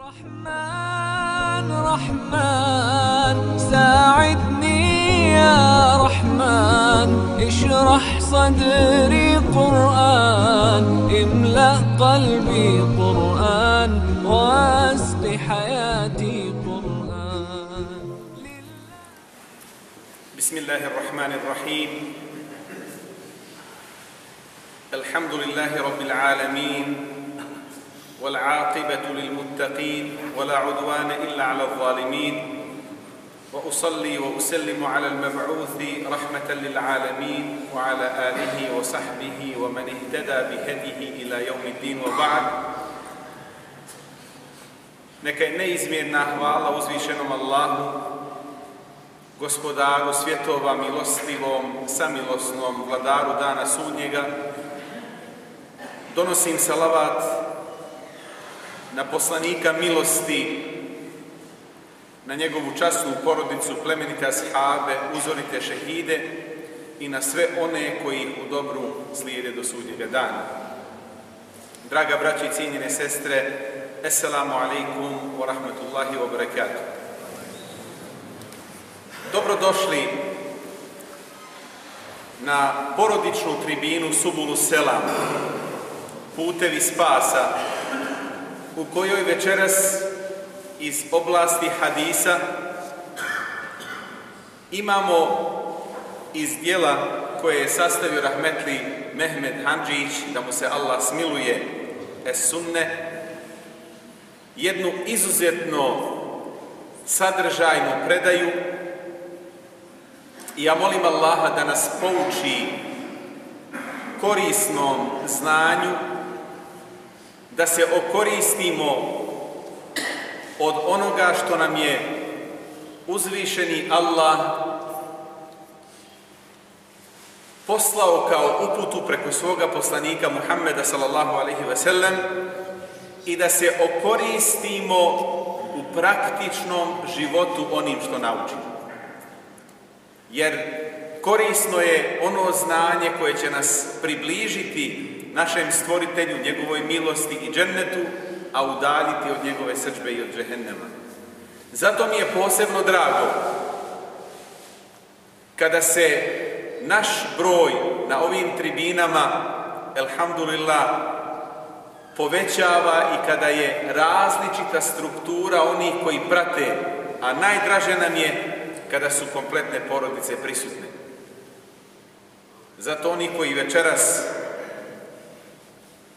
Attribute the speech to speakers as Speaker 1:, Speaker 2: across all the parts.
Speaker 1: رحمن رحمن ساعدني يا رحمن. اشرح صدري قرآن املأ قلبي قرآن واسق حياتي قرآن.
Speaker 2: بسم الله الرحمن الرحيم. الحمد لله رب العالمين والعاقبة للمتقين ولا عدوان إلا على الظالمين. وأصلي وأسلم على المبعوث رحمة للعالمين وعلى آله وصحبه ومن اهتدى بهديه إلى يوم الدين وبعد. Neka je neizmjerna hvala uzvišenom Allahu, gospodaru svjetova milostivom, samilosnom, vladaru dana sudnjega, donosim salavat na poslanika milosti, na njegovu časnu porodicu, plemenite ashabe, uzorite šehide i na sve one koji u dobru slijede do sudnjega dana. Draga braći i cijenjene sestre, Assalamu alaikum wa rahmatullahi wa barakatuh. Dobrodošli na porodičnu tribinu Subulu Selam, putevi spasa, u kojoj večeras iz oblasti hadisa imamo iz dijela koje je sastavio rahmetli Mehmed Hanđić, da mu se Allah smiluje, es sunne, jednu izuzetno sadržajnu predaju. I ja molim Allaha da nas pouči korisnom znanju, da se okoristimo od onoga što nam je uzvišeni Allah poslao kao uputu preko svoga poslanika Muhammeda sallallahu alaihi ve sellem i da se okoristimo u praktičnom životu onim što naučimo. Jer korisno je ono znanje koje će nas približiti našem stvoritelju, njegovoj milosti i džennetu, a udaljiti od njegove srđbe i od džehennema. Zato mi je posebno drago kada se naš broj na ovim tribinama, elhamdulillah, povećava i kada je različita struktura onih koji prate, a najdraže nam je kada su kompletne porodice prisutne. Zato oni koji večeras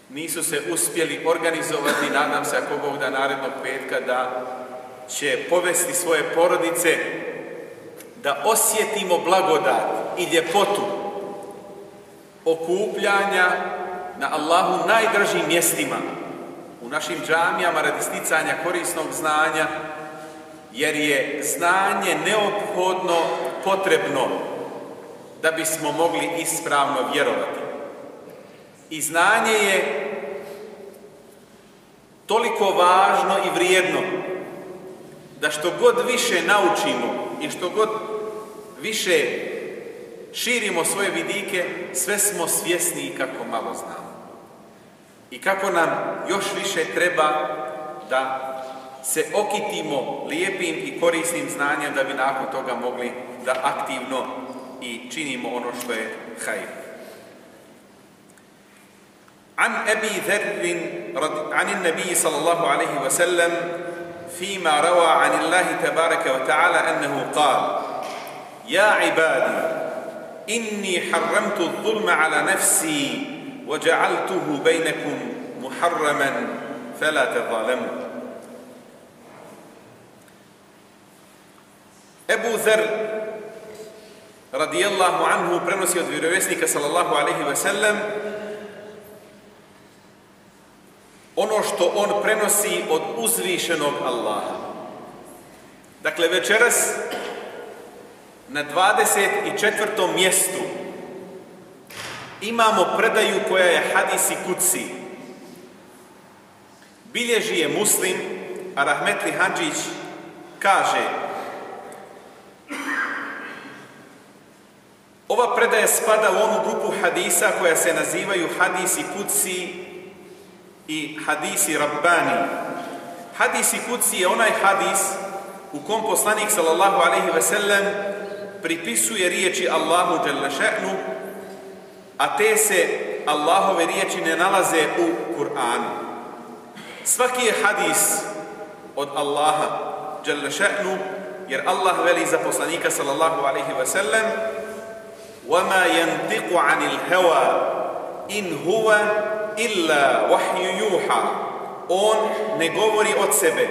Speaker 2: nisu se uspjeli organizovati, nadam se ako Bog da narednog petka da će povesti svoje porodice, da osjetimo blagodat i ljepotu okupljanja na Allahu najdražim mjestima, u našim džamijama radi sticanja korisnog znanja, jer je znanje neophodno potrebno da bismo mogli ispravno vjerovati. I znanje je toliko važno i vrijedno da što god više naučimo i što god više širimo svoje vidike, sve smo svjesni kako malo znamo. I kako nam još više treba da se okitimo lijepim i korisnim znanjem da bi nakon toga mogli da aktivno i činimo ono što je hajr. عن أبي ذر عن النبي صلى الله عليه وسلم فيما روى عن الله تبارك وتعالى أنه قال يا عبادي إني حرمت الظلم على نفسي وجعلته بينكم محرما فلا تظالموا. Ebu Zer radijallahu anhu prenosi od vjerovjesnika sallallahu alaihi ve sellem ono što on prenosi od uzvišenog Allaha. Dakle, večeras na 24. mjestu imamo predaju koja je hadisi kuci. Bilježi je muslim, a Rahmetli Hadžić kaže Ova predaja spada u onu grupu hadisa koja se nazivaju hadisi kuci i hadisi rabbani. Hadis i kuci je onaj hadis u kom poslanik sallallahu alaihi ve sellem pripisuje riječi Allahu še'nu, a te se Allahove riječi ne nalaze u Kur'anu. Svaki je hadis od Allaha še'nu, jer Allah veli za poslanika sallallahu alaihi ve sellem وَمَا يَنْتِقُ عَنِ الْهَوَى إِنْ هُوَ illa vahju juha. On ne govori od sebe,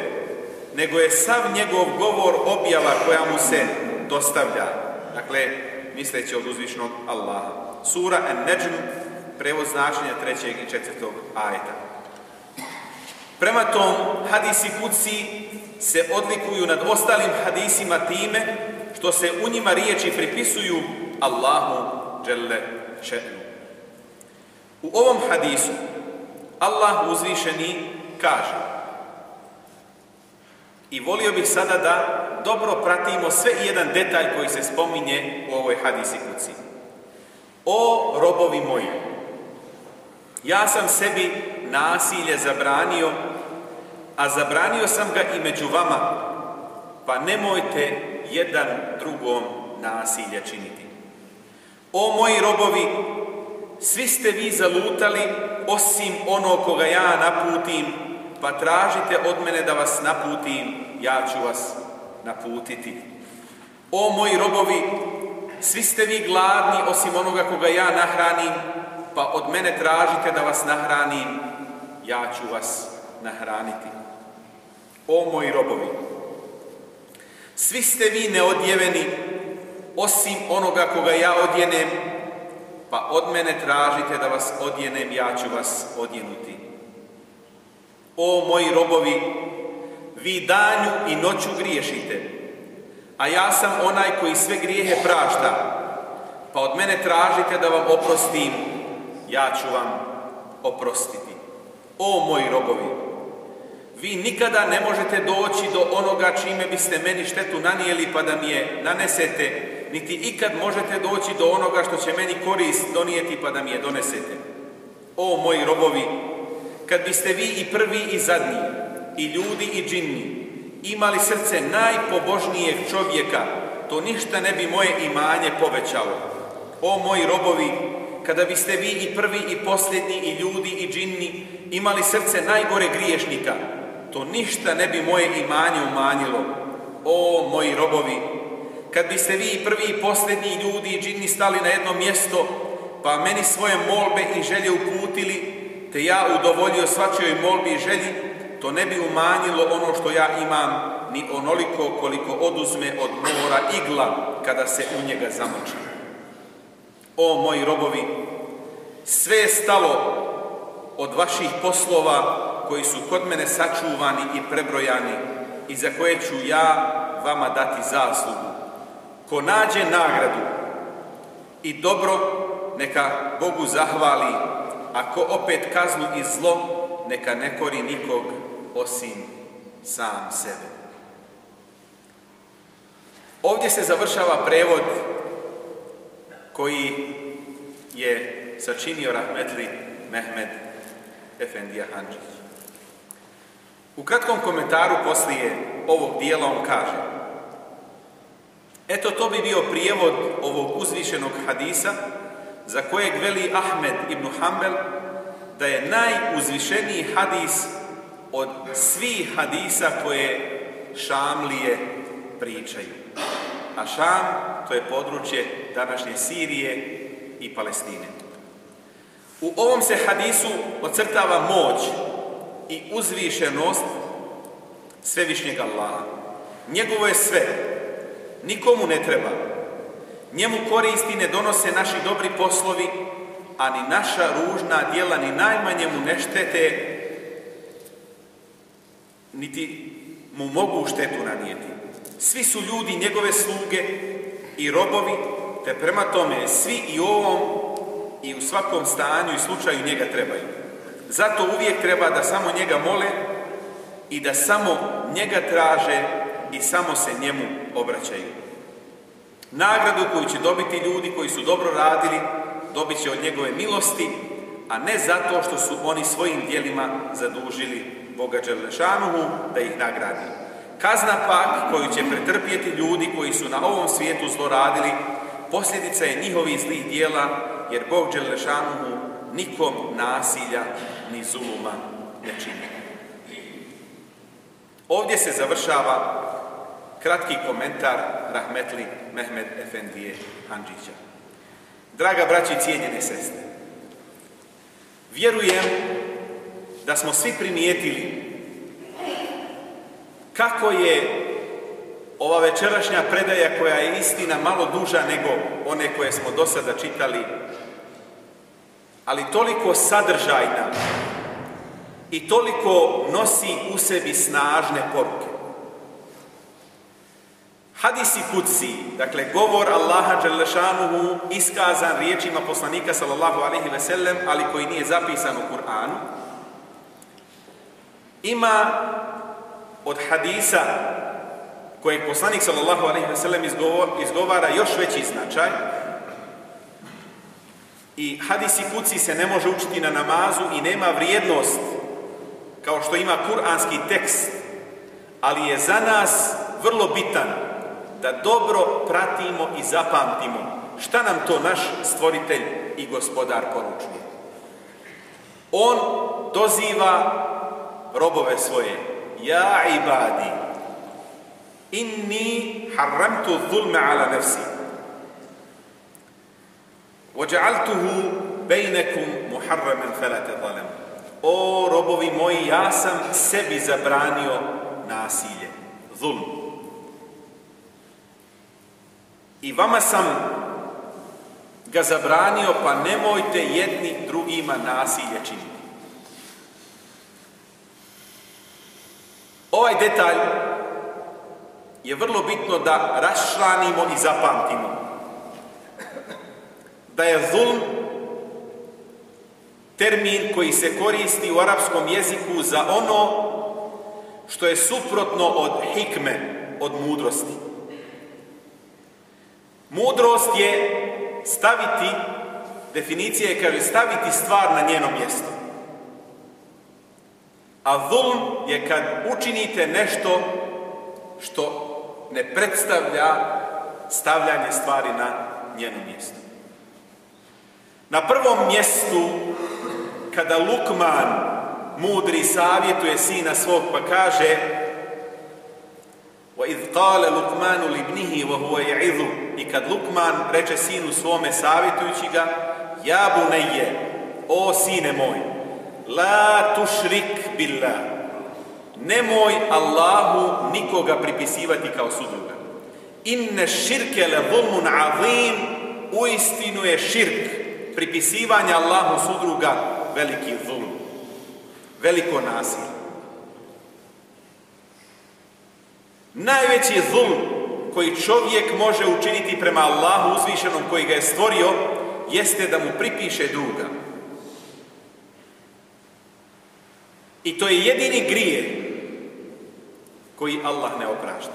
Speaker 2: nego je sav njegov govor objava koja mu se dostavlja. Dakle, misleći od uzvišnog Allaha. Sura An-Najm, prevoz značenja trećeg i četvrtog ajeta. Prema tom, hadisi kuci se odlikuju nad ostalim hadisima time što se u njima riječi pripisuju Allahu dželle Če'nu. U ovom hadisu Allah uzvišeni kaže i volio bih sada da dobro pratimo sve i jedan detalj koji se spominje u ovoj hadisi kuci. O robovi moji, ja sam sebi nasilje zabranio, a zabranio sam ga i među vama, pa nemojte jedan drugom nasilje činiti. O moji robovi, svi ste vi zalutali osim ono koga ja naputim, pa tražite od mene da vas naputim, ja ću vas naputiti. O moji robovi, svi ste vi gladni osim onoga koga ja nahranim, pa od mene tražite da vas nahranim, ja ću vas nahraniti. O moji robovi, svi ste vi neodjeveni osim onoga koga ja odjenem, pa od mene tražite da vas odjenem, ja ću vas odjenuti. O moji robovi, vi danju i noću griješite, a ja sam onaj koji sve grijehe prašta, pa od mene tražite da vam oprostim, ja ću vam oprostiti. O moji robovi, vi nikada ne možete doći do onoga čime biste meni štetu nanijeli pa da mi je nanesete, niti ikad možete doći do onoga što će meni korist donijeti pa da mi je donesete. O moji robovi, kad biste vi i prvi i zadnji, i ljudi i džinni, imali srce najpobožnijeg čovjeka, to ništa ne bi moje imanje povećalo. O moji robovi, kada biste vi i prvi i posljednji i ljudi i džinni imali srce najgore griješnika, to ništa ne bi moje imanje umanjilo. O moji robovi, kad biste vi i prvi i posljednji ljudi i džini stali na jedno mjesto, pa meni svoje molbe i želje uputili, te ja udovoljio svačijoj molbi i želji, to ne bi umanjilo ono što ja imam, ni onoliko koliko oduzme od mora igla kada se u njega zamoči. O moji robovi, sve je stalo od vaših poslova koji su kod mene sačuvani i prebrojani i za koje ću ja vama dati zaslugu. Ko nađe nagradu i dobro, neka Bogu zahvali, a ko opet kaznu i zlo, neka ne kori nikog osim sam sebe. Ovdje se završava prevod koji je sačinio Rahmetli Mehmed Efendija Hanđić. U kratkom komentaru poslije ovog dijela on kaže Eto to bi bio prijevod ovog uzvišenog hadisa za kojeg veli Ahmed ibn Hanbel da je najuzvišeniji hadis od svih hadisa koje Šamlije pričaju. A Šam to je područje današnje Sirije i Palestine. U ovom se hadisu ocrtava moć i uzvišenost svevišnjeg Allaha. Njegovo je sve, nikomu ne treba. Njemu koristi ne donose naši dobri poslovi, a ni naša ružna djela ni najmanje mu ne štete, niti mu mogu štetu nanijeti. Svi su ljudi njegove sluge i robovi, te prema tome svi i ovom i u svakom stanju i slučaju njega trebaju. Zato uvijek treba da samo njega mole i da samo njega traže i samo se njemu obraćaju. Nagradu koju će dobiti ljudi koji su dobro radili, dobit će od njegove milosti, a ne zato što su oni svojim dijelima zadužili Boga Đelešanuhu da ih nagradi. Kazna pak koju će pretrpjeti ljudi koji su na ovom svijetu zloradili, posljedica je njihovih zlih dijela, jer Bog Đelešanuhu nikom nasilja ni zuluma ne čini. Ovdje se završava kratki komentar Rahmetli Mehmed Efendije Hanđića. Draga braći i cijenjene sestre, vjerujem da smo svi primijetili kako je ova večerašnja predaja koja je istina malo duža nego one koje smo do sada čitali, ali toliko sadržajna i toliko nosi u sebi snažne poruke. Hadisi kuci, dakle govor Allaha Đalešanuhu iskazan riječima poslanika sallallahu alaihi ve sellem, ali koji nije zapisan u Kur'anu, ima od hadisa kojeg poslanik sallallahu alaihi ve sellem izgovara još veći značaj. I hadisi kuci se ne može učiti na namazu i nema vrijednost kao što ima kuranski tekst, ali je za nas vrlo bitan da dobro pratimo i zapamtimo šta nam to naš stvoritelj i gospodar poručuje. On doziva robove svoje. Ja ibadi, inni harramtu zulme ala nefsi. Ođa'altuhu bejnekum muharramen felate zalem. O robovi moji, ja sam sebi zabranio nasilje, zulm. I vama sam ga zabranio, pa nemojte jedni drugima nasilje činiti. Ovaj detalj je vrlo bitno da raščlanimo i zapamtimo. Da je zulm termin koji se koristi u arapskom jeziku za ono što je suprotno od hikme, od mudrosti. Mudrost je staviti, definicija je kaže staviti stvar na njeno mjesto. A zulm je kad učinite nešto što ne predstavlja stavljanje stvari na njeno mjesto. Na prvom mjestu, kada Lukman mudri savjetuje sina svog pa kaže وَإِذْ قَالَ لُقْمَانُ لِبْنِهِ وَهُوَ يَعِذُ I kad Lukman reče sinu svome savjetujući ga Ja bunejje, o sine moj, la tušrik billah, nemoj Allahu nikoga pripisivati kao sudruga. Inne širke le zulmun azim, uistinu je širk, pripisivanje Allahu sudruga, veliki zulm, veliko nasilje. Najveći zulm koji čovjek može učiniti prema Allahu uzvišenom koji ga je stvorio, jeste da mu pripiše druga. I to je jedini grije koji Allah ne oprašta.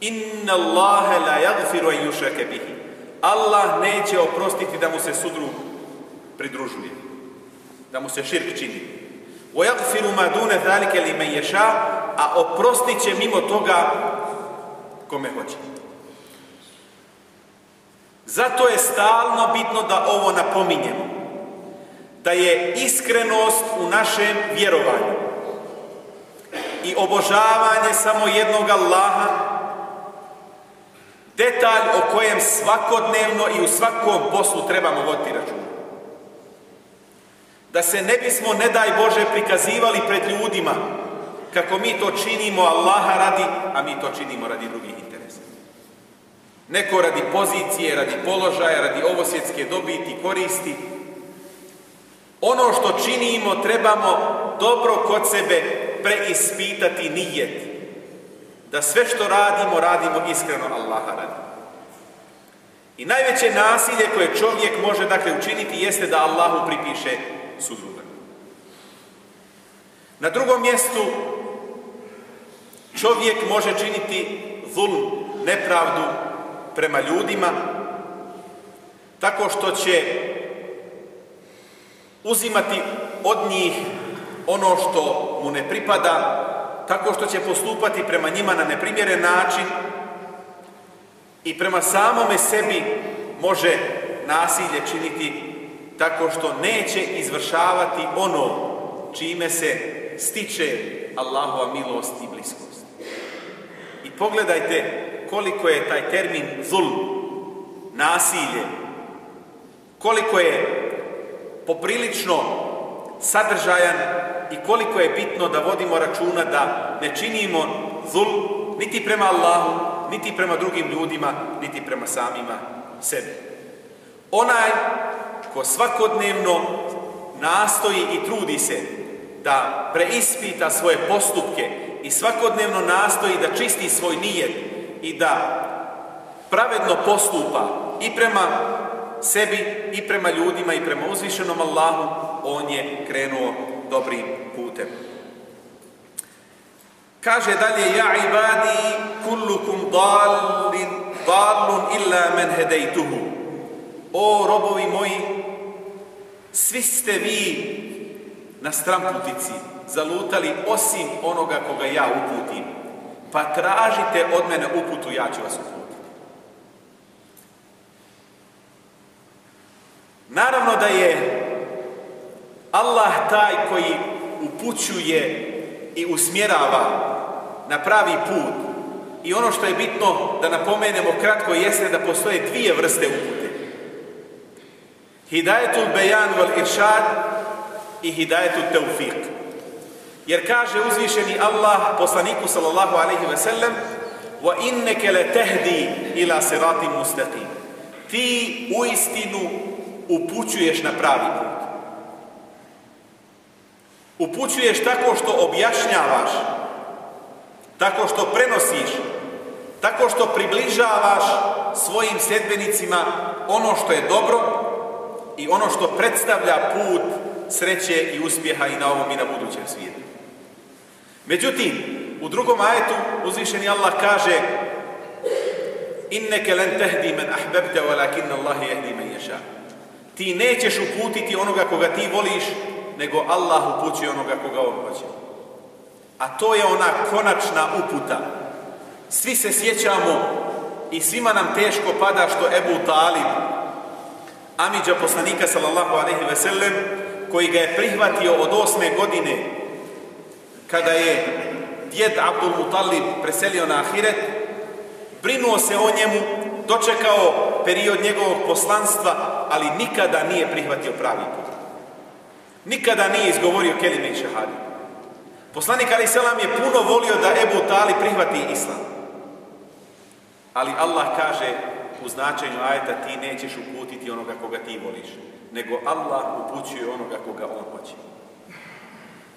Speaker 2: Inna Allahe la yagfiru an yushrake bihi. Allah neće oprostiti da mu se sudrug pridružuje. Da mu se širk čini. Wa yagfiru ma dune zalike limen yasha a oprostit će mimo toga kome hoće. Zato je stalno bitno da ovo napominjemo. Da je iskrenost u našem vjerovanju i obožavanje samo jednog Allaha detalj o kojem svakodnevno i u svakom poslu trebamo voditi račun. Da se ne bismo, ne daj Bože, prikazivali pred ljudima kako mi to činimo Allaha radi, a mi to činimo radi drugih interesa. Neko radi pozicije, radi položaja, radi ovosvjetske dobiti, koristi. Ono što činimo trebamo dobro kod sebe preispitati nijet. Da sve što radimo, radimo iskreno Allaha radi. I najveće nasilje koje čovjek može dakle učiniti jeste da Allahu pripiše sudruga. Na drugom mjestu Čovjek može činiti zulm, nepravdu prema ljudima tako što će uzimati od njih ono što mu ne pripada, tako što će postupati prema njima na neprimjeren način i prema samome sebi može nasilje činiti tako što neće izvršavati ono čime se stiče Allahova milost i bliskost. Pogledajte koliko je taj termin zul, nasilje, koliko je poprilično sadržajan i koliko je bitno da vodimo računa da ne činimo zul niti prema Allahu, niti prema drugim ljudima, niti prema samima sebi. Onaj ko svakodnevno nastoji i trudi se da preispita svoje postupke i svakodnevno nastoji da čisti svoj nijet i da pravedno postupa i prema sebi i prema ljudima i prema uzvišenom Allahu, on je krenuo dobrim putem. Kaže dalje, ja ibadi kullukum dalin, dalun illa men hedejtuhu. O robovi moji, svi ste vi na stramputici zalutali osim onoga koga ja uputim. Pa tražite od mene uputu, ja ću vas uputiti. Naravno da je Allah taj koji upućuje i usmjerava na pravi put. I ono što je bitno da napomenemo kratko jeste da postoje dvije vrste upute. Hidajetul bejan wal iršad i hidajetul teufiq. Jer kaže uzvišeni Allah poslaniku sallallahu alaihi ve sellem wa inneke le tehdi ila siratim mustaqim. Ti u istinu upućuješ na pravi put. Upućuješ tako što objašnjavaš, tako što prenosiš, tako što približavaš svojim sedbenicima ono što je dobro i ono što predstavlja put sreće i uspjeha i na ovom i na budućem svijetu. Međutim, u drugom ajetu uzvišeni Allah kaže Inneke len tehdi men ahbebte walakin Allah jehdi men ješa. Ti nećeš uputiti onoga koga ti voliš, nego Allah upućuje onoga koga on hoće. A to je ona konačna uputa. Svi se sjećamo i svima nam teško pada što Ebu Talib, Amidža poslanika sallallahu alaihi ve sellem, koji ga je prihvatio od osme godine, kada je djed Abdul Mutalib preselio na Ahiret, brinuo se o njemu, dočekao period njegovog poslanstva, ali nikada nije prihvatio pravi put. Nikada nije izgovorio kelime i šahadu. Poslanik Ali Selam je puno volio da Ebu Tali prihvati islam. Ali Allah kaže u značenju ajeta ti nećeš uputiti onoga koga ti voliš, nego Allah upućuje onoga koga on hoće.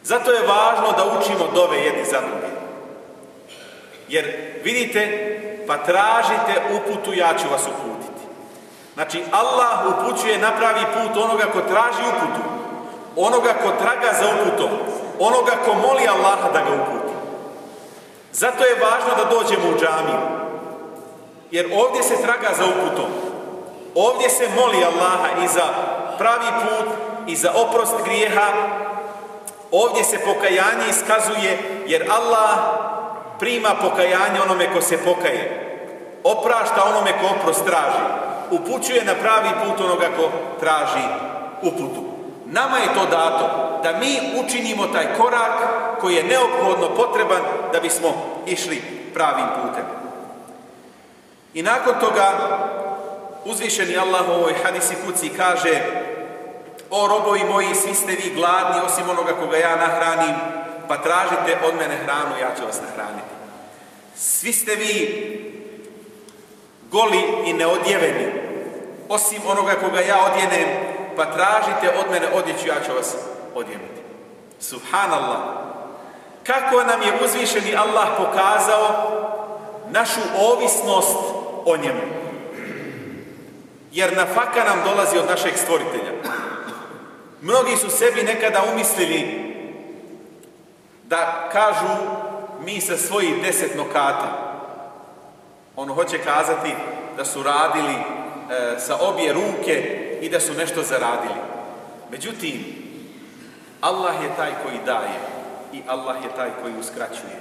Speaker 2: Zato je važno da učimo dove jedni za drugi. Jer vidite, pa tražite uputu, ja ću vas uputiti. Znači, Allah upućuje na pravi put onoga ko traži uputu, onoga ko traga za uputom, onoga ko moli Allaha da ga uputi. Zato je važno da dođemo u džamiju. Jer ovdje se traga za uputom. Ovdje se moli Allaha i za pravi put i za oprost grijeha. Ovdje se pokajanje iskazuje jer Allah prima pokajanje onome ko se pokaje. Oprašta onome ko oprost traži. Upućuje na pravi put onoga ko traži uputu. Nama je to dato da mi učinimo taj korak koji je neophodno potreban da bismo išli pravim putem. I nakon toga uzvišeni Allah u ovoj hadisi kuci kaže O robovi moji, svi ste vi gladni osim onoga koga ja nahranim, pa tražite od mene hranu, ja ću vas nahraniti. Svi ste vi goli i neodjeveni, osim onoga koga ja odjenem, pa tražite od mene odjeću, ja ću vas odjenuti. Subhanallah. Kako nam je uzvišeni Allah pokazao našu ovisnost o njemu. Jer nafaka nam dolazi od našeg stvoritelja. Mnogi su sebi nekada umislili da kažu mi sa svojih deset nokata. On hoće kazati da su radili e, sa obje ruke i da su nešto zaradili. Međutim, Allah je taj koji daje. i Allah je taj koji uskraćuje.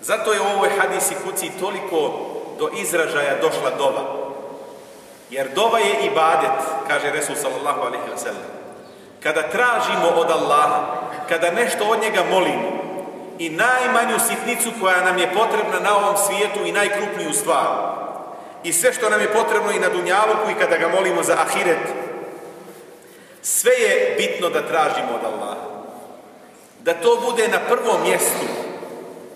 Speaker 2: Zato je u ovoj hadisi kuci toliko do izražaja došla dova. Jer dova je ibadet, kaže Resul sallallahu alaihi wa sallam. Kada tražimo od Allaha, kada nešto od njega molimo i najmanju sitnicu koja nam je potrebna na ovom svijetu i najkrupniju stvar i sve što nam je potrebno i na dunjaluku i kada ga molimo za ahiret, sve je bitno da tražimo od Allaha. Da to bude na prvom mjestu.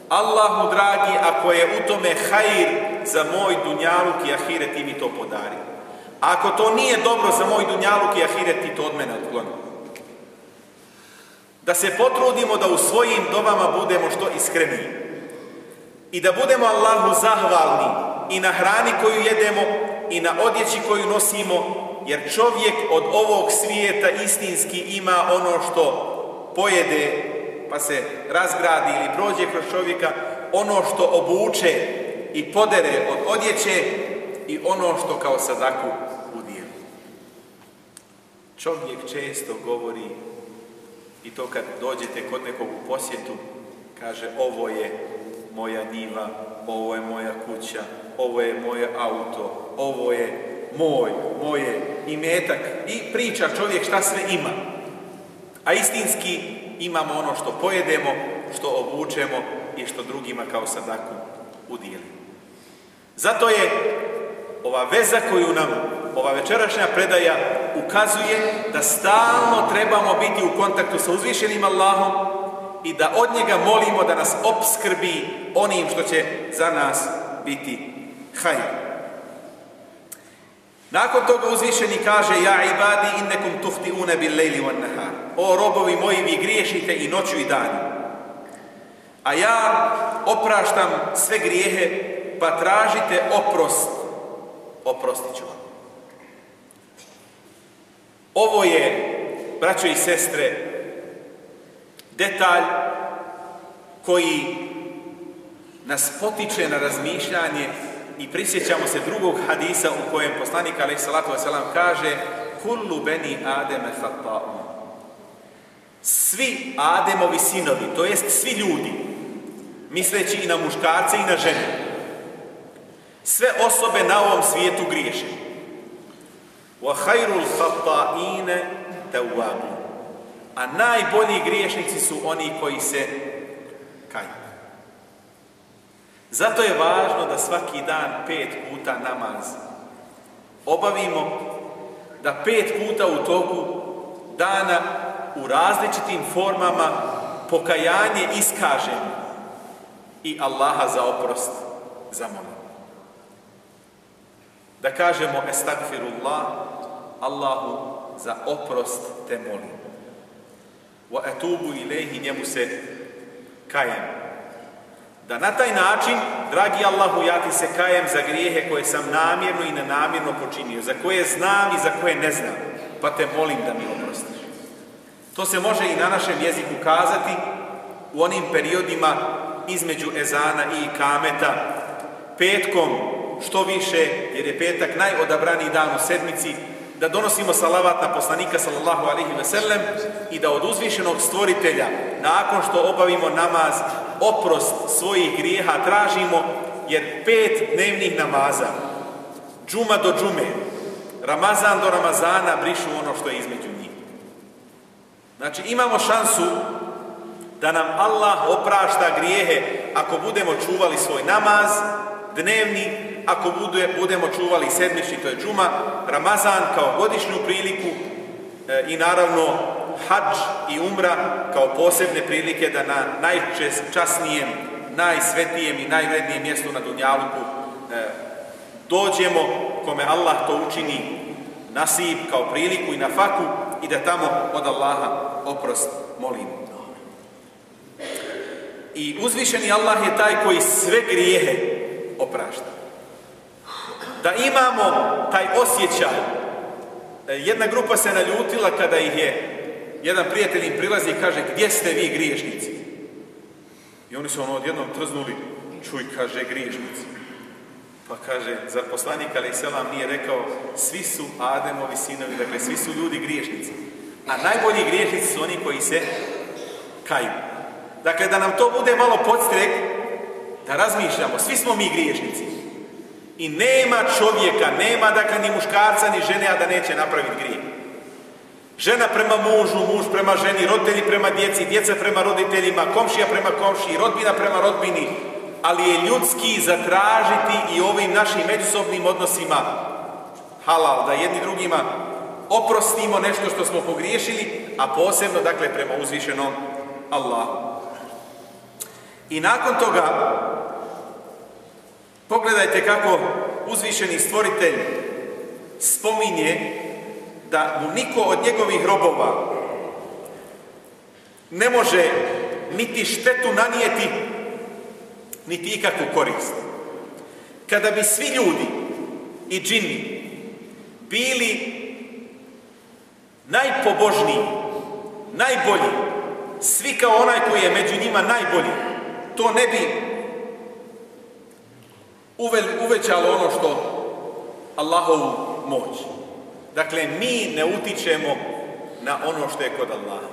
Speaker 2: Allahu dragi, ako je u tome hajir za moj dunjaluk i ahiret, ti mi to podari. Ako to nije dobro za moj dunjaluk i ahiret, ti to od mene otkloni. Da se potrudimo da u svojim dobama budemo što iskreniji. I da budemo Allahu zahvalni i na hrani koju jedemo i na odjeći koju nosimo jer čovjek od ovog svijeta istinski ima ono što pojede, pa se razgradi ili prođe kroz čovjeka, ono što obuče i podere od odjeće i ono što kao sadaku udijeli. Čovjek često govori i to kad dođete kod nekog u posjetu, kaže ovo je moja njiva, ovo je moja kuća, ovo je moje auto, ovo je moj, moje, imetak i priča čovjek šta sve ima. A istinski imamo ono što pojedemo, što obučemo i što drugima kao sadaku udijeli. Zato je ova veza koju nam ova večerašnja predaja ukazuje da stalno trebamo biti u kontaktu sa uzvišenim Allahom i da od njega molimo da nas obskrbi onim što će za nas biti hajr. Nakon toga uzvišeni kaže Ja ibadi innekum tuhti'une bil lejli van nahar. O robovi moji, vi griješite i noću i danju. A ja opraštam sve grijehe, pa tražite oprost. Oprostit ću vam. Ovo je, braćo i sestre, detalj koji nas potiče na razmišljanje i prisjećamo se drugog hadisa u kojem poslanik alaih salatu wasalam kaže kullu beni ademe fata'un svi Ademovi sinovi, to jest svi ljudi, misleći i na muškarce i na žene, sve osobe na ovom svijetu griješe. Khairul khata'ine tawwabun. A najbolji griješnici su oni koji se kaju. Zato je važno da svaki dan pet puta namaz obavimo, da pet puta u toku dana u različitim formama pokajanje iskažemo i Allaha za oprost zamolimo. Da kažemo estagfirullah, Allahu za oprost te molim. Wa etubu ilaihi njemu se kajem. Da na taj način, dragi Allahu, ja ti se kajem za grijehe koje sam namjerno i nenamjerno počinio, za koje znam i za koje ne znam, pa te molim da mi oprostiš. To se može i na našem jeziku kazati u onim periodima između ezana i kameta, petkom što više, jer je petak najodabraniji dan u sedmici, da donosimo salavat na poslanika sallallahu alaihi ve sellem i da od uzvišenog stvoritelja, nakon što obavimo namaz, oprost svojih grijeha tražimo, jer pet dnevnih namaza, džuma do džume, Ramazan do Ramazana brišu ono što je između njih. Znači imamo šansu da nam Allah oprašta grijehe ako budemo čuvali svoj namaz, dnevni, ako budemo čuvali sedmični, to je džuma, Ramazan kao godišnju priliku e, i naravno hađ i umra kao posebne prilike da na najčasnijem, najsvetijem i najvrednijem mjestu na Dunjaluku e, dođemo kome Allah to učini nasib kao priliku i na faku i da tamo od Allaha oprost molimo. I uzvišeni Allah je taj koji sve grijehe oprašta. Da imamo taj osjećaj. E, jedna grupa se naljutila kada ih je jedan prijatelj im prilazi i kaže gdje ste vi griješnici? I oni su ono odjednom trznuli, čuj, kaže, griješnici. Pa kaže, zar poslanik Ali Selam nije rekao, svi su Ademovi sinovi, dakle, svi su ljudi griješnici. A najbolji griješnici su oni koji se kaju. Dakle, da nam to bude malo podstrek, da razmišljamo, svi smo mi griješnici. I nema čovjeka, nema dakle ni muškarca ni žene, a da neće napraviti grijeh. Žena prema mužu, muž prema ženi, roditelji prema djeci, djeca prema roditeljima, komšija prema komšiji, rodbina prema rodbini, ali je ljudski zatražiti i ovim našim međusobnim odnosima halal, da jedni drugima oprostimo nešto što smo pogriješili, a posebno, dakle, prema uzvišenom Allahu. I nakon toga, pogledajte kako uzvišeni stvoritelj spominje da mu niko od njegovih robova ne može niti štetu nanijeti, niti ikakvu korist. Kada bi svi ljudi i džini bili najpobožniji, najbolji, svi kao onaj koji je među njima najbolji, to ne bi uvećalo ono što Allahovu moć. Dakle, mi ne utičemo na ono što je kod Allaha.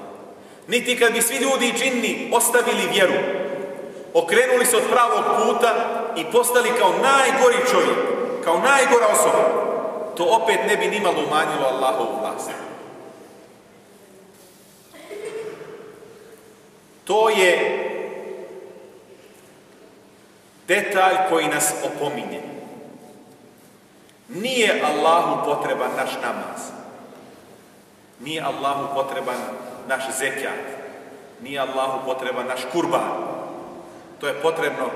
Speaker 2: Niti kad bi svi ljudi i džinni ostavili vjeru, okrenuli se od pravog puta i postali kao najgori čovjek, kao najgora osoba, to opet ne bi nimalo umanjilo Allahovu vlast. To je detalj koji nas opominje. Nije Allahu potreban naš namaz. Nije Allahu potreban naš zekijat. Nije Allahu potreban naš kurban. To je potrebno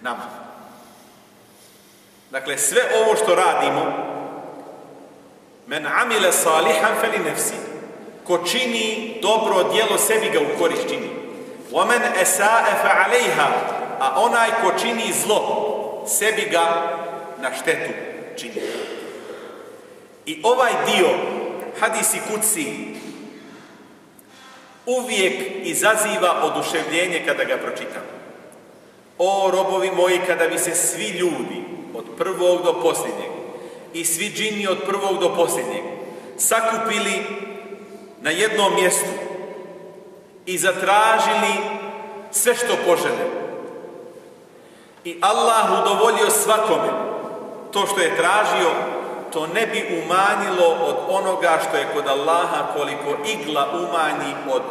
Speaker 2: nama. Dakle, sve ovo što radimo, men amile salihan feli nefsi, ko čini dobro djelo sebi ga u korist čini. Omen esae fa alejha, a onaj ko čini zlo, sebi ga na štetu čini. I ovaj dio, hadisi kuci, uvijek izaziva oduševljenje kada ga pročitam. O robovi moji, kada bi se svi ljudi, od prvog do posljednjeg, i svi džini od prvog do posljednjeg, sakupili na jednom mjestu i zatražili sve što požele. I Allah udovoljio svakome to što je tražio, to ne bi umanjilo od onoga što je kod Allaha koliko igla umanji od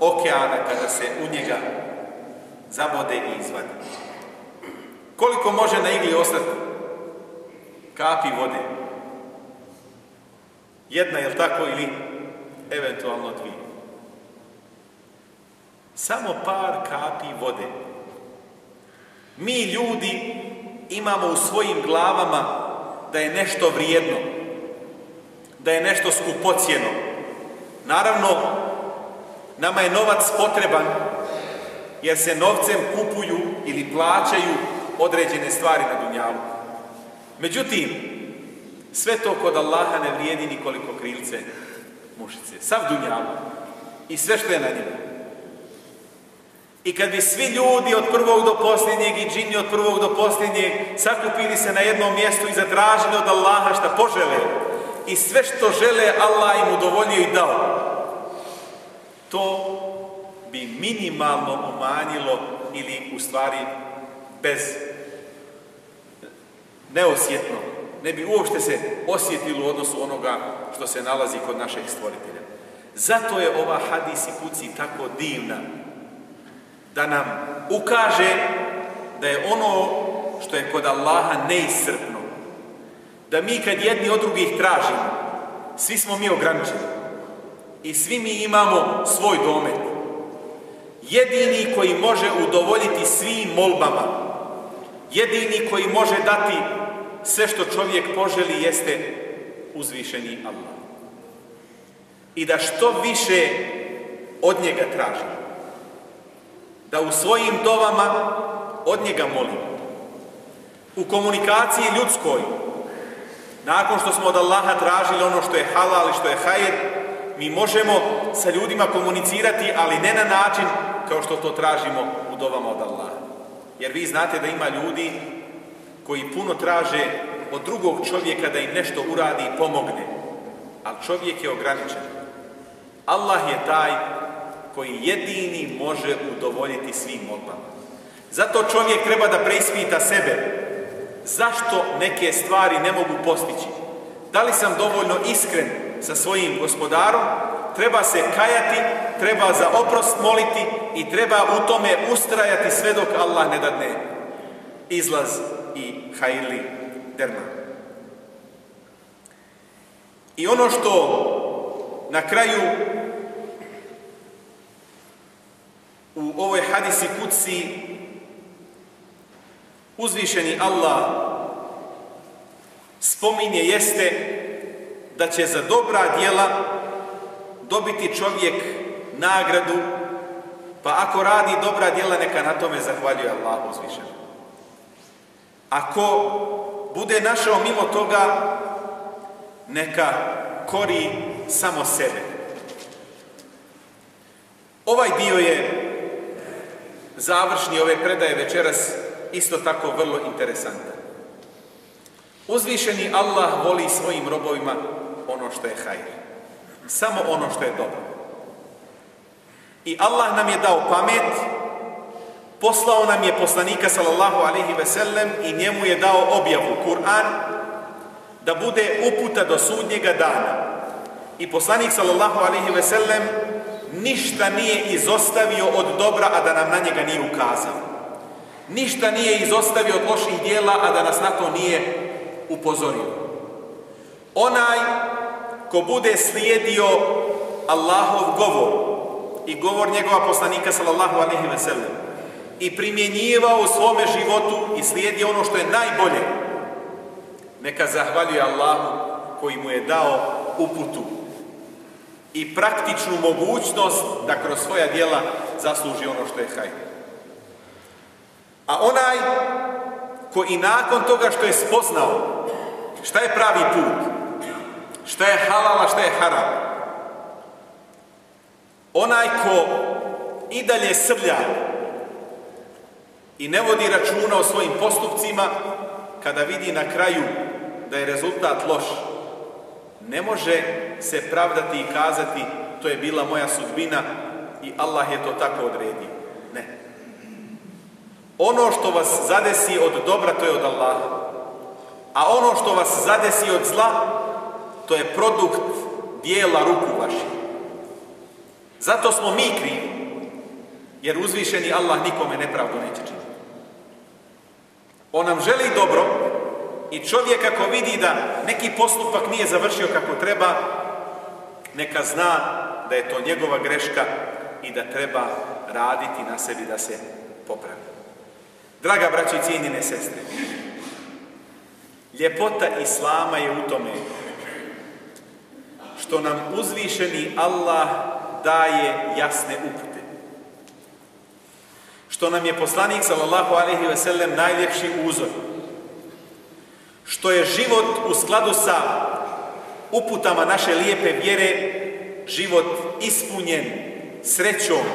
Speaker 2: okeana kada se u njega zabode i izvadi. Koliko može na igli ostati kapi vode? Jedna, je tako, ili eventualno dvije. Samo par kapi vode. Mi ljudi imamo u svojim glavama da je nešto vrijedno, da je nešto skupocjeno. Naravno, nama je novac potreban jer se novcem kupuju ili plaćaju određene stvari na dunjalu. Međutim, sve to kod Allaha ne vrijedi nikoliko krilce mušice. Sav dunjalu i sve što je na njemu. I kad bi svi ljudi od prvog do posljednjeg i džini od prvog do posljednjeg sakupili se na jednom mjestu i zatražili od Allaha šta požele. I sve što žele Allah im udovoljio i dao, to bi minimalno umanjilo ili u stvari bez neosjetno, ne bi uopšte se osjetilo u odnosu onoga što se nalazi kod našeg stvoritelja. Zato je ova hadis i kuci tako divna, da nam ukaže da je ono što je kod Allaha neiscrpno. Da mi kad jedni od drugih tražimo, svi smo mi ograničeni i svi mi imamo svoj domet. Jedini koji može udovoljiti svim molbama, jedini koji može dati sve što čovjek poželi jeste uzvišeni Allah. I da što više od njega tražimo da u svojim dovama od njega molimo. U komunikaciji ljudskoj, nakon što smo od Allaha tražili ono što je halal i što je hajer, mi možemo sa ljudima komunicirati, ali ne na način kao što to tražimo u dovama od Allaha. Jer vi znate da ima ljudi koji puno traže od drugog čovjeka da im nešto uradi i pomogne. Ali čovjek je ograničen. Allah je taj koji jedini može udovoljiti svim molbama. Zato čovjek treba da preispita sebe. Zašto neke stvari ne mogu postići? Da li sam dovoljno iskren sa svojim gospodarom? Treba se kajati, treba za oprost moliti i treba u tome ustrajati sve dok Allah ne dadne izlaz i hajli derman. I ono što na kraju u ovoj hadisi kuci uzvišeni Allah spominje jeste da će za dobra djela dobiti čovjek nagradu, pa ako radi dobra djela neka na tome zahvaljuje Allah uzvišeno. Ako bude našao mimo toga, neka kori samo sebe. Ovaj dio je završni ove predaje večeras isto tako vrlo interesantan. Uzvišeni Allah voli svojim robovima ono što je hajr. Samo ono što je dobro. I Allah nam je dao pamet, poslao nam je poslanika sallallahu alaihi ve sellem i njemu je dao objavu Kur'an da bude uputa do sudnjega dana. I poslanik sallallahu alaihi ve sellem ništa nije izostavio od dobra, a da nam na njega nije ukazao. Ništa nije izostavio od loših dijela, a da nas na to nije upozorio. Onaj ko bude slijedio Allahov govor i govor njegova poslanika sallallahu alaihi ve sellem i primjenjivao u svome životu i slijedio ono što je najbolje, neka zahvaljuje Allahu koji mu je dao uputu i praktičnu mogućnost da kroz svoja djela zasluži ono što je hajr. A onaj ko i nakon toga što je spoznao šta je pravi put, šta je halal, a šta je haram, onaj ko i dalje srlja i ne vodi računa o svojim postupcima, kada vidi na kraju da je rezultat loš, ne može se pravdati i kazati to je bila moja sudbina i Allah je to tako odredio. Ne. Ono što vas zadesi od dobra, to je od Allaha. A ono što vas zadesi od zla, to je produkt dijela ruku vaših. Zato smo mi krivi, jer uzvišeni Allah nikome nepravdu neće činiti. On nam želi dobro, i čovjek ako vidi da neki postupak nije završio kako treba, neka zna da je to njegova greška i da treba raditi na sebi da se popravi. Draga braći i cijenjene sestre, ljepota Islama je u tome što nam uzvišeni Allah daje jasne upute. Što nam je poslanik sallallahu alejhi ve sellem najljepši uzor što je život u skladu sa uputama naše lijepe vjere, život ispunjen srećom,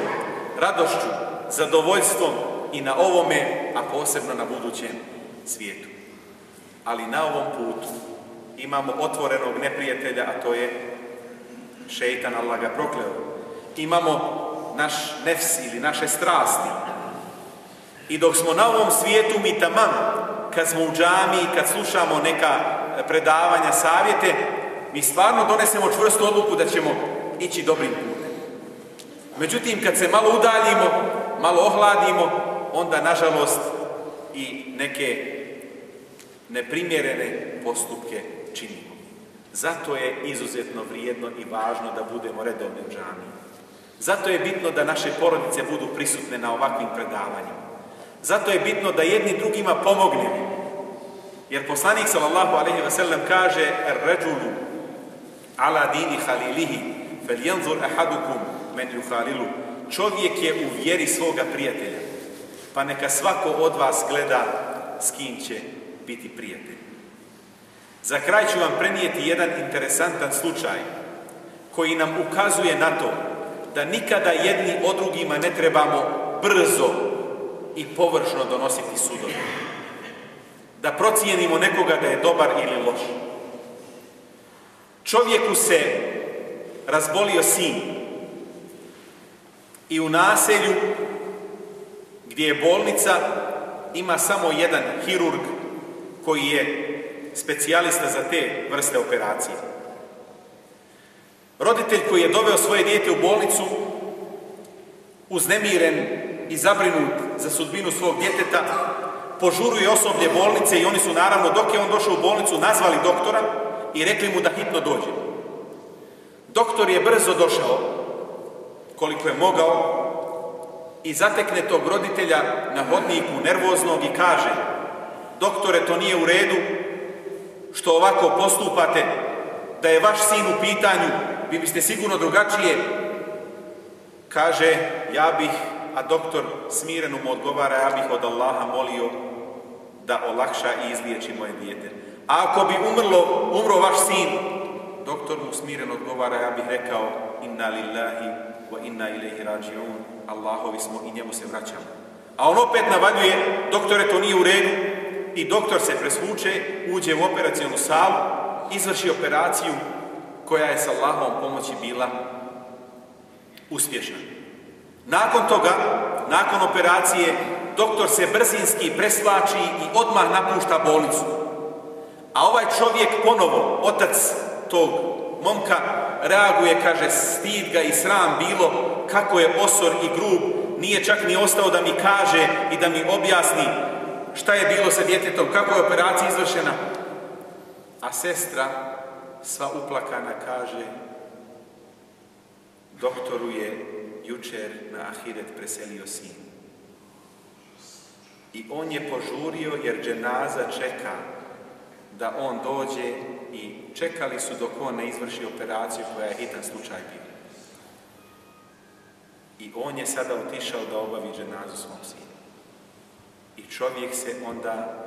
Speaker 2: radošću, zadovoljstvom i na ovome, a posebno na budućem svijetu. Ali na ovom putu imamo otvorenog neprijatelja, a to je šeitan, Allah ga prokleo. Imamo naš nefs ili naše strasti. I dok smo na ovom svijetu mi tamam kad smo u džami, kad slušamo neka predavanja, savjete, mi stvarno donesemo čvrstu odluku da ćemo ići dobrim putem. Međutim, kad se malo udaljimo, malo ohladimo, onda, nažalost, i neke neprimjerene postupke činimo. Zato je izuzetno vrijedno i važno da budemo redovni u džami. Zato je bitno da naše porodice budu prisutne na ovakvim predavanjima. Zato je bitno da jedni drugima pomognemo. Jer poslanik sallallahu alejhi ve sellem kaže: "Ar-rajulu ala dini khalilihi, falyanzur ahadukum men yukhalilu." Čovjek je u vjeri svoga prijatelja. Pa neka svako od vas gleda s kim će biti prijatelj. Za kraj ću vam prenijeti jedan interesantan slučaj koji nam ukazuje na to da nikada jedni od drugima ne trebamo brzo i površno donositi sudove. Da procijenimo nekoga da je dobar ili loš. Čovjeku se razbolio sin I u naselju gdje je bolnica ima samo jedan hirurg koji je specijalista za te vrste operacije. Roditelj koji je doveo svoje dijete u bolnicu, uznemiren i zabrinut za sudbinu svog djeteta, požuruje osoblje bolnice i oni su naravno, dok je on došao u bolnicu, nazvali doktora i rekli mu da hitno dođe. Doktor je brzo došao, koliko je mogao, i zatekne tog roditelja na hodniku nervoznog i kaže doktore, to nije u redu što ovako postupate, da je vaš sin u pitanju, vi biste sigurno drugačije. Kaže, ja bih, a doktor smireno mu odgovara, ja bih od Allaha molio da olakša i izliječi moje dijete. A ako bi umrlo, umro vaš sin, doktor mu smireno odgovara, ja bih rekao, inna lillahi wa inna ilaihi rađiun, Allahovi smo i njemu se vraćamo. A on opet navaljuje, doktore, to nije u redu, i doktor se presvuče, uđe u operacijonu salu, izvrši operaciju koja je sa Allahom pomoći bila uspješna. Nakon toga, nakon operacije, doktor se brzinski preslači i odmah napušta bolnicu. A ovaj čovjek ponovo, otac tog momka, reaguje, kaže, stid ga i sram bilo, kako je osor i grub, nije čak ni ostao da mi kaže i da mi objasni šta je bilo sa djetetom, kako je operacija izvršena. A sestra, sva uplakana, kaže, doktoru je jučer na Ahiret preselio sin. I on je požurio jer dženaza čeka da on dođe i čekali su dok on ne izvrši operaciju koja je hitan slučaj bio. I on je sada otišao da obavi dženazu svom sinu. I čovjek se onda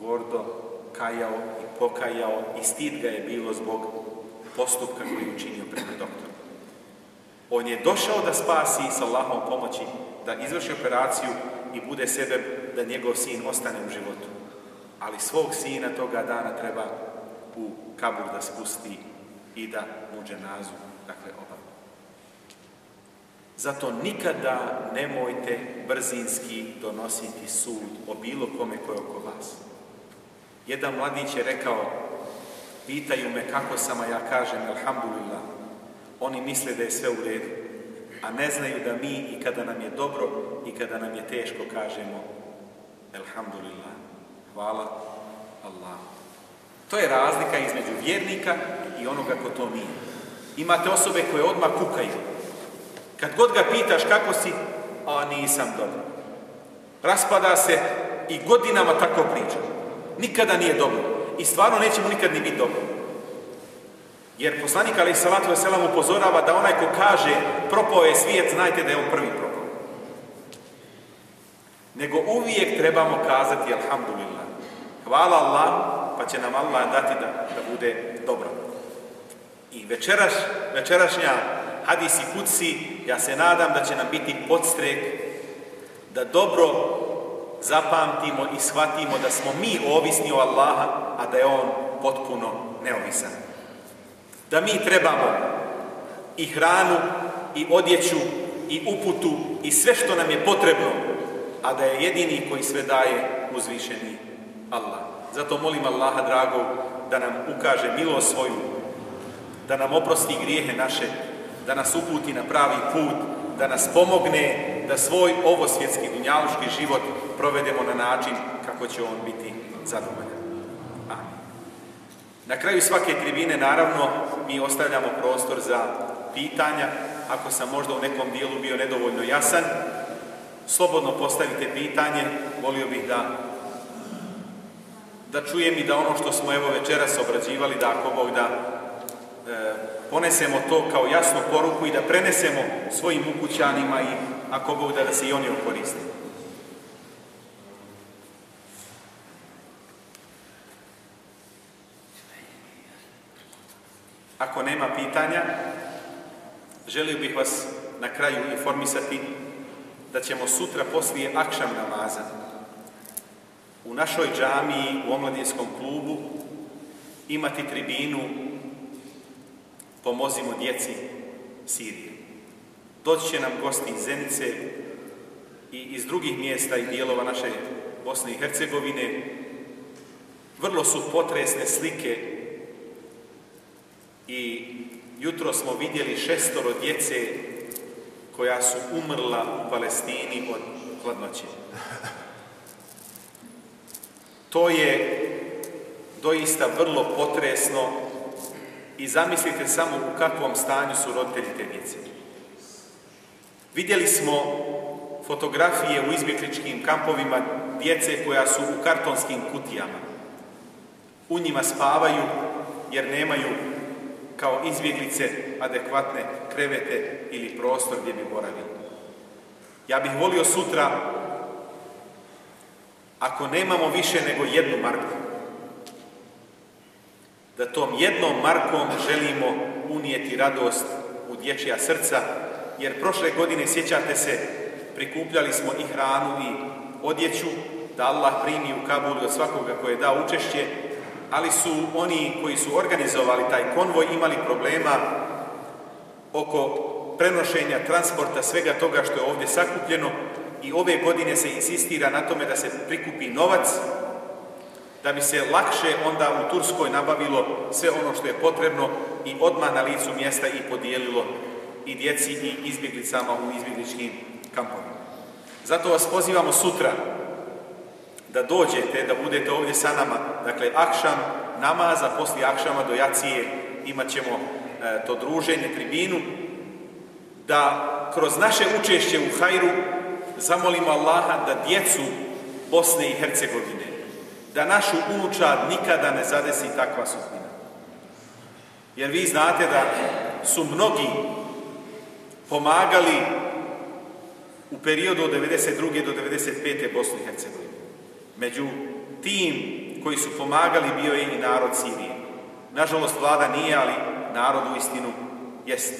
Speaker 2: gordo kajao i pokajao i stid ga je bilo zbog postupka koji je učinio prema doktoru. On je došao da spasi sa Allahom pomoći, da izvrši operaciju i bude sebe da njegov sin ostane u životu. Ali svog sina toga dana treba u kabur da spusti i da mu dženazu, dakle, obavi. Zato nikada nemojte brzinski donositi sud o bilo kome koje oko vas. Jedan mladić je rekao, pitaju me kako sam, a ja kažem, alhamdulillah, oni misle da je sve u redu, a ne znaju da mi i kada nam je dobro i kada nam je teško kažemo, alhamdulillah, hvala Allah. To je razlika između vjernika i onoga ko to nije. Imate osobe koje odmah kukaju. Kad god ga pitaš kako si, a nisam dobro. Raspada se i godinama tako priča. Nikada nije dobro. I stvarno nećemo nikad ni biti dobro. Jer poslanik ali salatu veselam upozorava da onaj ko kaže propao je svijet, znajte da je on prvi propao. Nego uvijek trebamo kazati alhamdulillah. Hvala Allah, pa će nam Allah dati da, da bude dobro. I večeraš, večerašnja hadisi kuci, ja se nadam da će nam biti podstrek da dobro zapamtimo i shvatimo da smo mi ovisni o Allaha, a da je On potpuno neovisan. Da mi trebamo i hranu, i odjeću, i uputu, i sve što nam je potrebno, a da je jedini koji sve daje uzvišeni Allah. Zato molim Allaha drago da nam ukaže milost svoju, da nam oprosti grijehe naše, da nas uputi na pravi put, da nas pomogne da svoj ovosvjetski dunjaluški život provedemo na način kako će on biti zadovoljan. Na kraju svake tribine, naravno, mi ostavljamo prostor za pitanja. Ako sam možda u nekom dijelu bio nedovoljno jasan, slobodno postavite pitanje, volio bih da da čujem i da ono što smo evo večeras obrađivali, da ako Bog da e, ponesemo to kao jasnu poruku i da prenesemo svojim ukućanima i ako Bog da, da se i oni okoriste. Ako nema pitanja, želio bih vas na kraju informisati da ćemo sutra poslije akšam namaza u našoj džamiji u omladinskom klubu imati tribinu Pomozimo djeci Sirije. Doći će nam gosti iz Zenice i iz drugih mjesta i dijelova naše Bosne i Hercegovine. Vrlo su potresne slike i jutro smo vidjeli šestoro djece koja su umrla u Palestini od hladnoće. To je doista vrlo potresno i zamislite samo u kakvom stanju su roditelji te djece. Vidjeli smo fotografije u izbjegličkim kampovima djece koja su u kartonskim kutijama. U njima spavaju jer nemaju kao izbjeglice adekvatne krevete ili prostor gdje bi boravili. Ja bih volio sutra, ako nemamo više nego jednu marku, da tom jednom markom želimo unijeti radost u dječja srca, jer prošle godine, sjećate se, prikupljali smo i hranu i odjeću, da Allah primi u Kabulu od svakoga koje da učešće, ali su oni koji su organizovali taj konvoj imali problema oko prenošenja, transporta, svega toga što je ovdje sakupljeno i ove godine se insistira na tome da se prikupi novac da bi se lakše onda u Turskoj nabavilo sve ono što je potrebno i odmah na licu mjesta i podijelilo i djeci i izbjeglicama u izbjegličkim kampovima. Zato vas pozivamo sutra da dođete, da budete ovdje sa nama. Dakle, akšam namaza, poslije akšama do jacije imat ćemo e, to druženje, tribinu, da kroz naše učešće u hajru zamolimo Allaha da djecu Bosne i Hercegovine, da našu unučad nikada ne zadesi takva sudbina. Jer vi znate da su mnogi pomagali u periodu od 92. do 95. Bosne i Hercegovine. Među tim koji su pomagali bio je i narod Sirije. Nažalost, vlada nije, ali narod u istinu jest.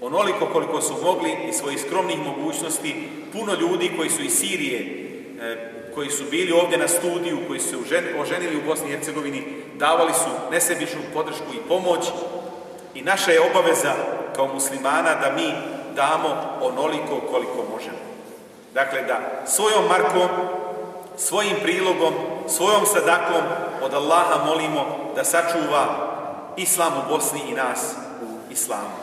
Speaker 2: Onoliko koliko su mogli i svojih skromnih mogućnosti, puno ljudi koji su iz Sirije, e, koji su bili ovdje na studiju, koji su se oženili u Bosni i Hercegovini, davali su nesebičnu podršku i pomoć i naša je obaveza kao muslimana da mi damo onoliko koliko možemo. Dakle, da svojom markom, svojim prilogom, svojom sadakom od Allaha molimo da sačuva islam u Bosni i nas u islamu.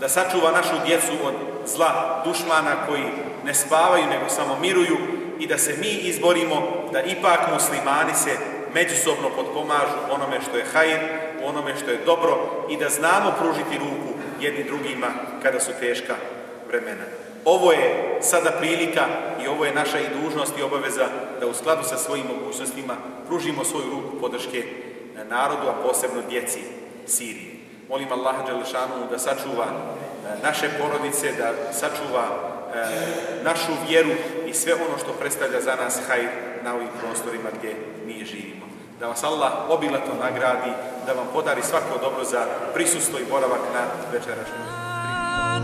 Speaker 2: Da sačuva našu djecu od zla dušmana koji ne spavaju nego samo miruju i da se mi izborimo da ipak muslimani se međusobno potpomažu onome što je hajr, onome što je dobro i da znamo pružiti ruku jedni drugima kada su teška vremena. Ovo je sada prilika i ovo je naša i dužnost i obaveza da u skladu sa svojim mogućnostima pružimo svoju ruku podrške narodu, a posebno djeci Sirije. Molim Allaha Đelešanu da sačuva naše porodice, da sačuva našu vjeru i sve ono što predstavlja za nas hajr na ovim prostorima gdje mi živimo. Da vas Allah obilato nagradi, da vam podari svako dobro za prisustvo i boravak na večerašnjem.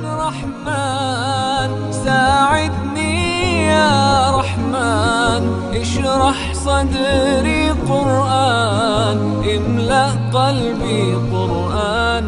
Speaker 1: رحمن ساعدني يا رحمن. اشرح صدري قرآن املأ قلبي قرآن